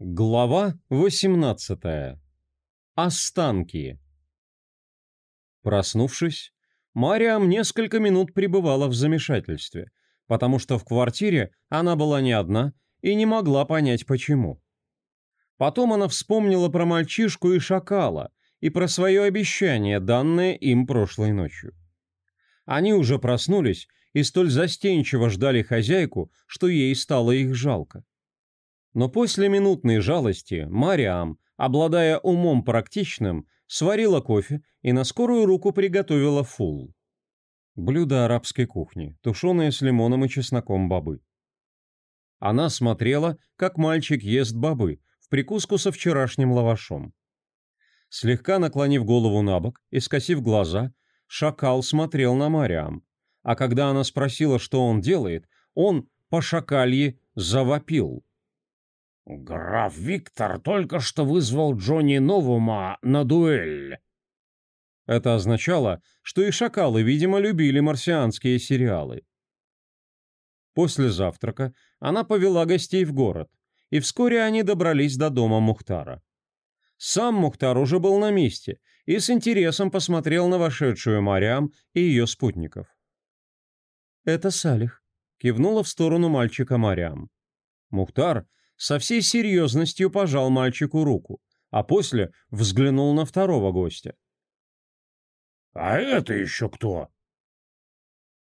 Глава 18. Останки. Проснувшись, Мариам несколько минут пребывала в замешательстве, потому что в квартире она была не одна и не могла понять почему. Потом она вспомнила про мальчишку и шакала и про свое обещание, данное им прошлой ночью. Они уже проснулись и столь застенчиво ждали хозяйку, что ей стало их жалко. Но после минутной жалости Мариам, обладая умом практичным, сварила кофе и на скорую руку приготовила фул. Блюдо арабской кухни, тушеное с лимоном и чесноком бобы. Она смотрела, как мальчик ест бобы, в прикуску со вчерашним лавашом. Слегка наклонив голову на бок и скосив глаза, шакал смотрел на Мариам, а когда она спросила, что он делает, он по шакалье завопил. «Граф Виктор только что вызвал Джонни Новума на дуэль». Это означало, что и шакалы, видимо, любили марсианские сериалы. После завтрака она повела гостей в город, и вскоре они добрались до дома Мухтара. Сам Мухтар уже был на месте и с интересом посмотрел на вошедшую Мариам и ее спутников. «Это Салих», — кивнула в сторону мальчика Мариам. Мухтар со всей серьезностью пожал мальчику руку, а после взглянул на второго гостя. «А это еще кто?»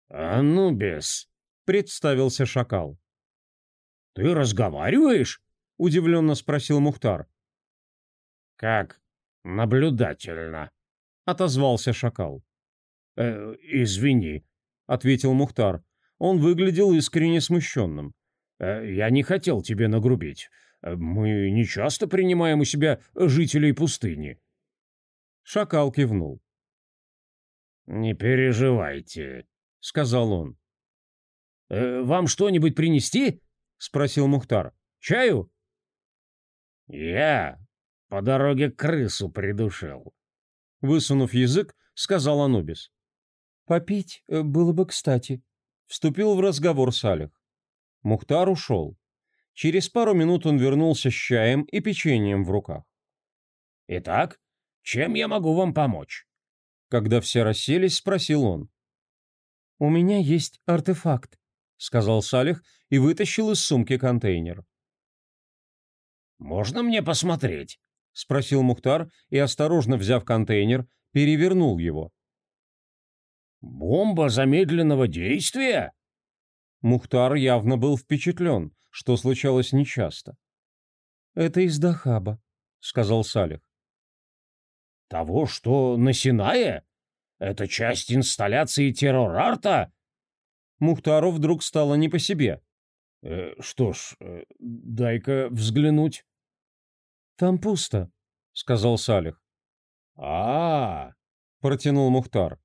«Анубис», — представился шакал. «Ты разговариваешь?» — удивленно спросил Мухтар. «Как наблюдательно», — отозвался шакал. «Э, «Извини», — ответил Мухтар. Он выглядел искренне смущенным. Э, я не хотел тебе нагрубить. Э, мы не часто принимаем у себя жителей пустыни. Шакал кивнул. «Не переживайте», — сказал он. «Э, «Вам что-нибудь принести?» — спросил Мухтар. «Чаю?» «Я по дороге крысу придушил», — высунув язык, сказал Анубис. «Попить было бы кстати», — вступил в разговор Салих. Мухтар ушел. Через пару минут он вернулся с чаем и печеньем в руках. «Итак, чем я могу вам помочь?» Когда все расселись, спросил он. «У меня есть артефакт», — сказал Салих и вытащил из сумки контейнер. «Можно мне посмотреть?» — спросил Мухтар и, осторожно взяв контейнер, перевернул его. «Бомба замедленного действия?» Мухтар явно был впечатлен, что случалось нечасто. «Это из Дахаба», — сказал Салих. «Того, что на Синае? Это часть инсталляции террор-арта?» Мухтару вдруг стало не по себе. «Э, «Что ж, э, дай-ка взглянуть». «Там пусто», — сказал Салих. «А-а-а», протянул Мухтар.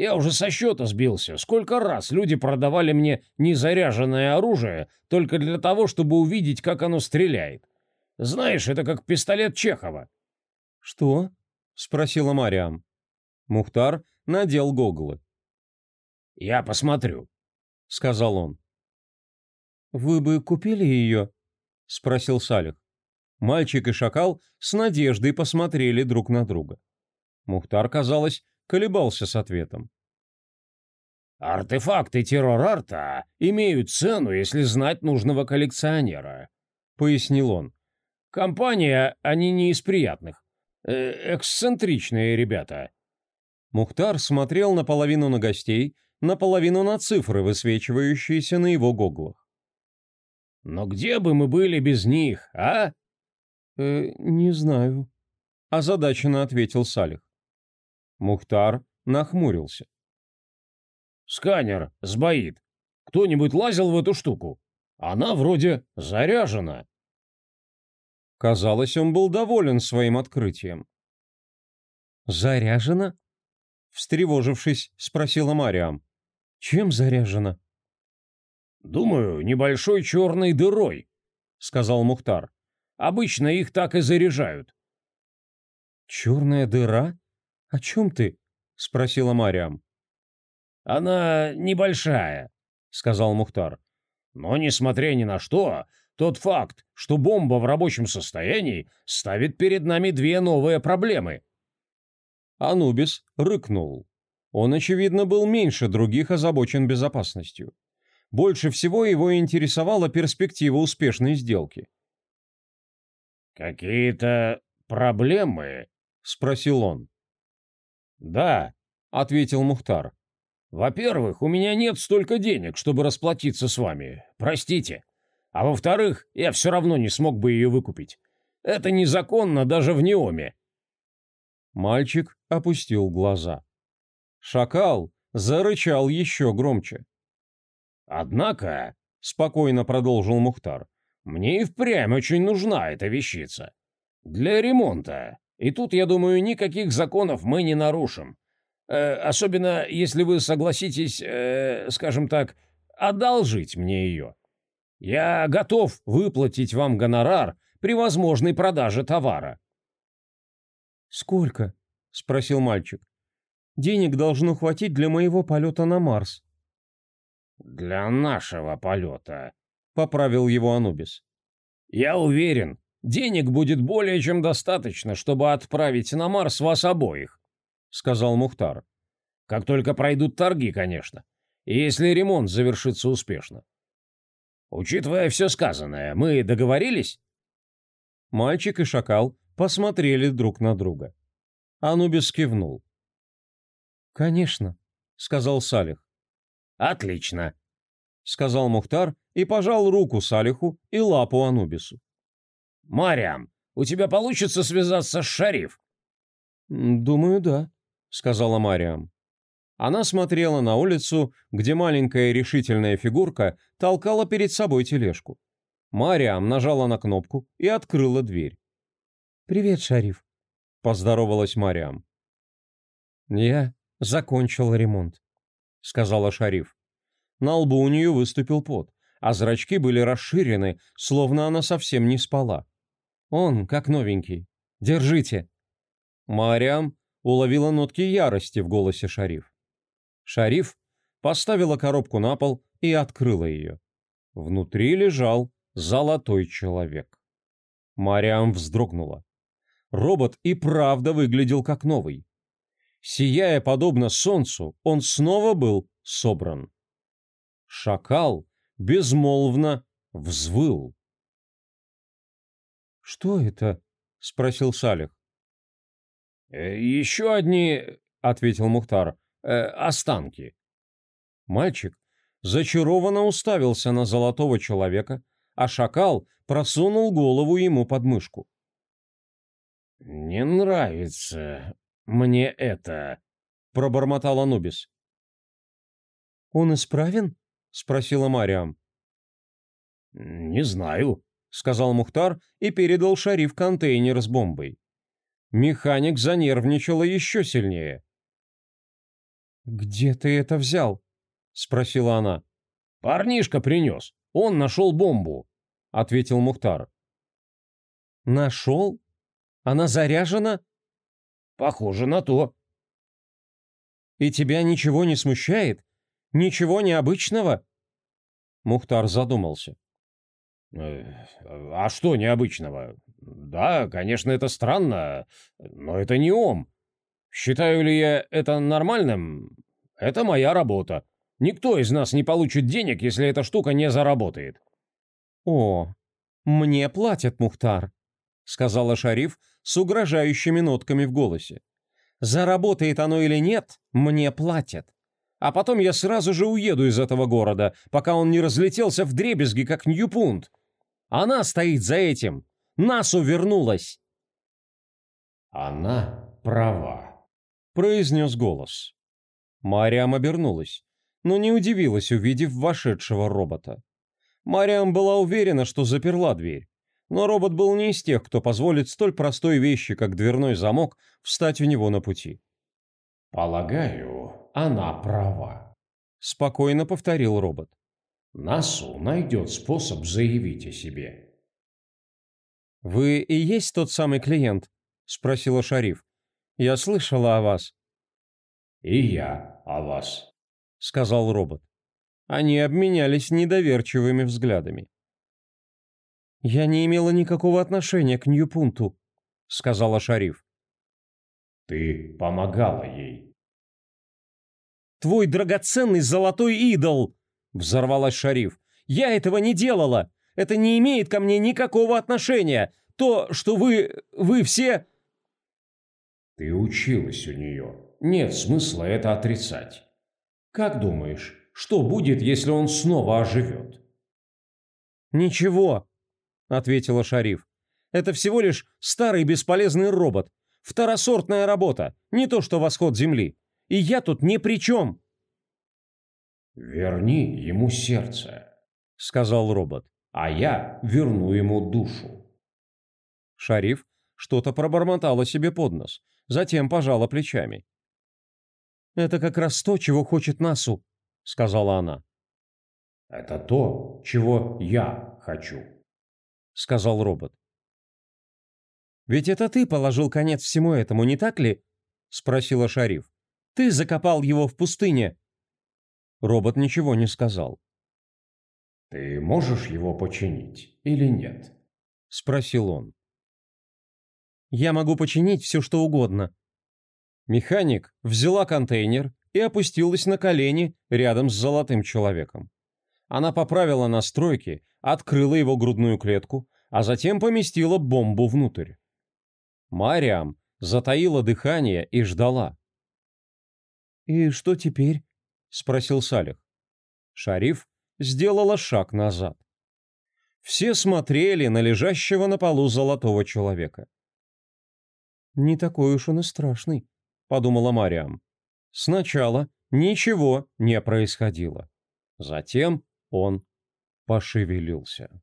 Я уже со счета сбился. Сколько раз люди продавали мне незаряженное оружие только для того, чтобы увидеть, как оно стреляет. Знаешь, это как пистолет Чехова. Что? спросила Мариам. Мухтар надел гоглы. Я посмотрю, сказал он. Вы бы купили ее? спросил Салих. Мальчик и шакал с надеждой посмотрели друг на друга. Мухтар, казалось, колебался с ответом. «Артефакты террор-арта имеют цену, если знать нужного коллекционера», — пояснил он. «Компания, они не из приятных. Э эксцентричные ребята». Мухтар смотрел наполовину на гостей, наполовину на цифры, высвечивающиеся на его гоглах. «Но где бы мы были без них, а?» «Э, «Не знаю», — озадаченно ответил Салих. Мухтар нахмурился. «Сканер сбоит. Кто-нибудь лазил в эту штуку? Она вроде заряжена». Казалось, он был доволен своим открытием. «Заряжена?» Встревожившись, спросила Мариам. «Чем заряжена?» «Думаю, небольшой черной дырой», — сказал Мухтар. «Обычно их так и заряжают». «Черная дыра?» «О чем ты?» — спросила Мариам. «Она небольшая», — сказал Мухтар. «Но, несмотря ни на что, Тот факт, что бомба в рабочем состоянии, ставит перед нами две новые проблемы. Анубис рыкнул. Он, очевидно, был меньше других озабочен безопасностью. Больше всего его интересовала перспектива успешной сделки. «Какие-то проблемы?» — спросил он. «Да», — ответил Мухтар. «Во-первых, у меня нет столько денег, чтобы расплатиться с вами. Простите. А во-вторых, я все равно не смог бы ее выкупить. Это незаконно даже в Неоме». Мальчик опустил глаза. Шакал зарычал еще громче. «Однако», — спокойно продолжил Мухтар, — «мне и впрямь очень нужна эта вещица. Для ремонта. И тут, я думаю, никаких законов мы не нарушим. Э, особенно, если вы согласитесь, э, скажем так, одолжить мне ее. Я готов выплатить вам гонорар при возможной продаже товара». «Сколько?» — спросил мальчик. «Денег должно хватить для моего полета на Марс». «Для нашего полета», — поправил его Анубис. «Я уверен, денег будет более чем достаточно, чтобы отправить на Марс вас обоих», — сказал Мухтар. «Как только пройдут торги, конечно, и если ремонт завершится успешно. Учитывая все сказанное, мы договорились?» Мальчик и шакал посмотрели друг на друга. Анубис кивнул. «Конечно», — сказал Салих. «Отлично», — сказал Мухтар и пожал руку Салиху и лапу Анубису. «Мариам, у тебя получится связаться с Шариф?» «Думаю, да», — сказала Мариам. Она смотрела на улицу, где маленькая решительная фигурка толкала перед собой тележку. Мариам нажала на кнопку и открыла дверь. «Привет, Шариф», — поздоровалась Мариам. «Я закончил ремонт», — сказала Шариф. На лбу у нее выступил пот, а зрачки были расширены, словно она совсем не спала. «Он, как новенький. Держите!» Мариам уловила нотки ярости в голосе Шариф. Шариф поставила коробку на пол и открыла ее. Внутри лежал золотой человек. Мариам вздрогнула. Робот и правда выглядел как новый. Сияя подобно солнцу, он снова был собран. Шакал безмолвно взвыл. «Что это?» — спросил Салих. «Э, «Еще одни», — ответил Мухтар, э, — «останки». Мальчик зачарованно уставился на золотого человека, а шакал просунул голову ему под мышку. «Не нравится мне это», — пробормотал Анубис. «Он исправен?» — спросила Мариам. «Не знаю», — сказал Мухтар и передал шариф контейнер с бомбой. Механик занервничала еще сильнее. «Где ты это взял?» — спросила она. «Парнишка принес. Он нашел бомбу», — ответил Мухтар. «Нашел? Она заряжена?» «Похоже на то». «И тебя ничего не смущает? Ничего необычного?» Мухтар задумался. «Э, «А что необычного? Да, конечно, это странно, но это не ом. Считаю ли я это нормальным? Это моя работа. Никто из нас не получит денег, если эта штука не заработает». «О, мне платят, Мухтар», — сказала Шариф с угрожающими нотками в голосе. «Заработает оно или нет, мне платят а потом я сразу же уеду из этого города, пока он не разлетелся в дребезги, как Ньюпунт. Она стоит за этим. Насу вернулась. Она права, произнес голос. Мариам обернулась, но не удивилась, увидев вошедшего робота. Мариам была уверена, что заперла дверь. Но робот был не из тех, кто позволит столь простой вещи, как дверной замок, встать у него на пути. «Полагаю, она права», — спокойно повторил робот. «Насу найдет способ заявить о себе». «Вы и есть тот самый клиент?» — спросила Шариф. «Я слышала о вас». «И я о вас», — сказал робот. Они обменялись недоверчивыми взглядами. «Я не имела никакого отношения к Ньюпунту», — сказала Шариф. «Ты помогала ей». «Твой драгоценный золотой идол!» — взорвалась Шариф. «Я этого не делала! Это не имеет ко мне никакого отношения! То, что вы... вы все...» «Ты училась у нее. Нет смысла это отрицать. Как думаешь, что будет, если он снова оживет?» «Ничего», — ответила Шариф. «Это всего лишь старый бесполезный робот. Второсортная работа, не то что восход Земли. И я тут ни при чем». «Верни ему сердце», — сказал робот, — «а я верну ему душу». Шариф что-то пробормотала себе под нос, затем пожала плечами. «Это как раз то, чего хочет Насу», — сказала она. «Это то, чего я хочу», — сказал робот. «Ведь это ты положил конец всему этому, не так ли?» — спросила Шариф. «Ты закопал его в пустыне». Робот ничего не сказал. «Ты можешь его починить или нет?» — спросил он. «Я могу починить все, что угодно». Механик взяла контейнер и опустилась на колени рядом с золотым человеком. Она поправила настройки, открыла его грудную клетку, а затем поместила бомбу внутрь. Мариам затаила дыхание и ждала. «И что теперь?» — спросил Салих. Шариф сделала шаг назад. Все смотрели на лежащего на полу золотого человека. «Не такой уж он и страшный», — подумала Мариам. Сначала ничего не происходило. Затем он пошевелился.